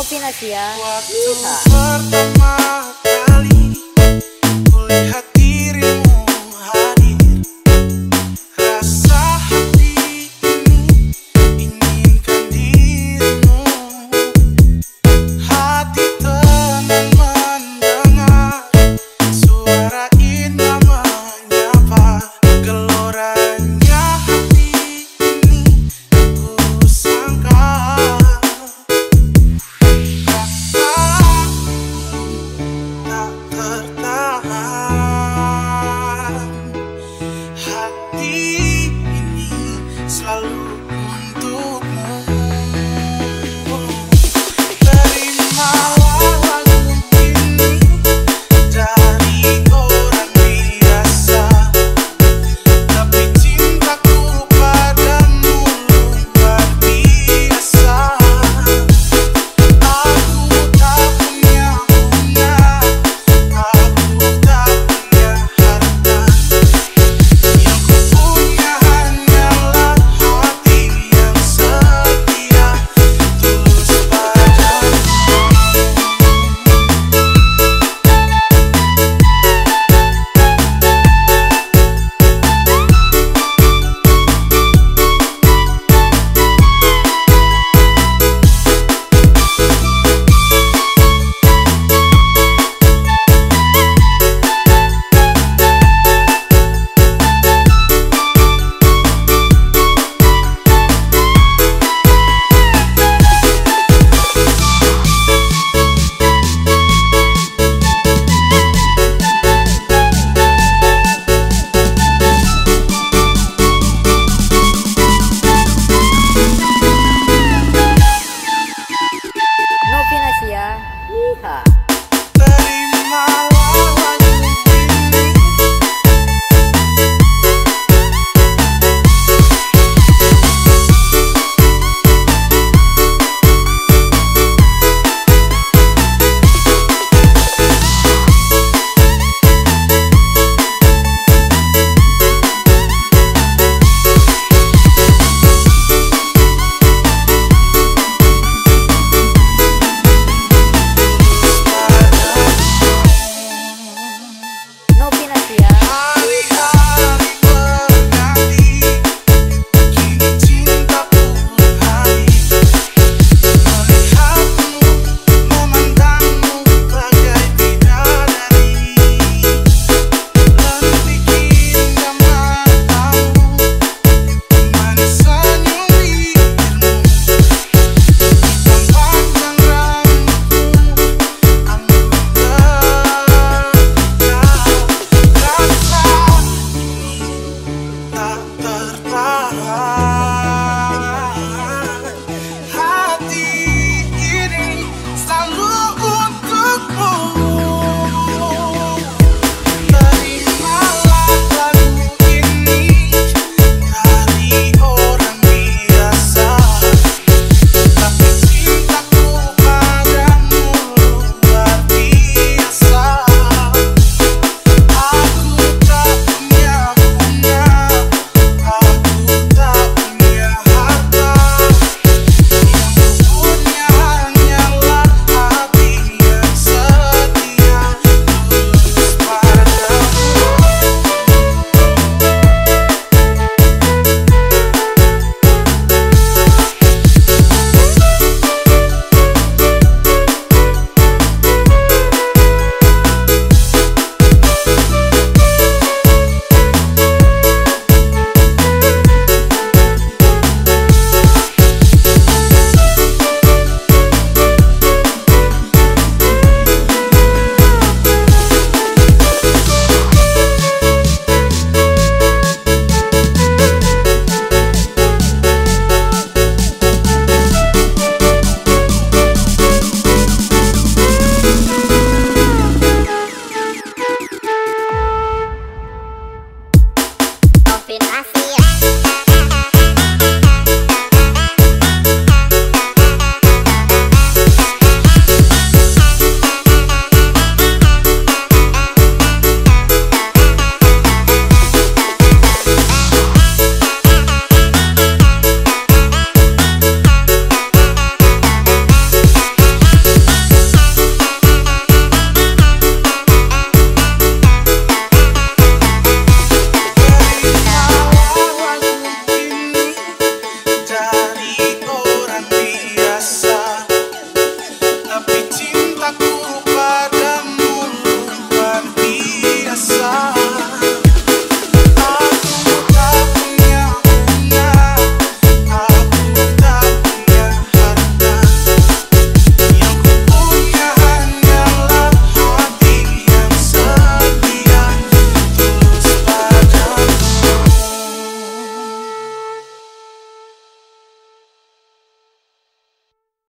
Novinasia. Waktu iya. pertama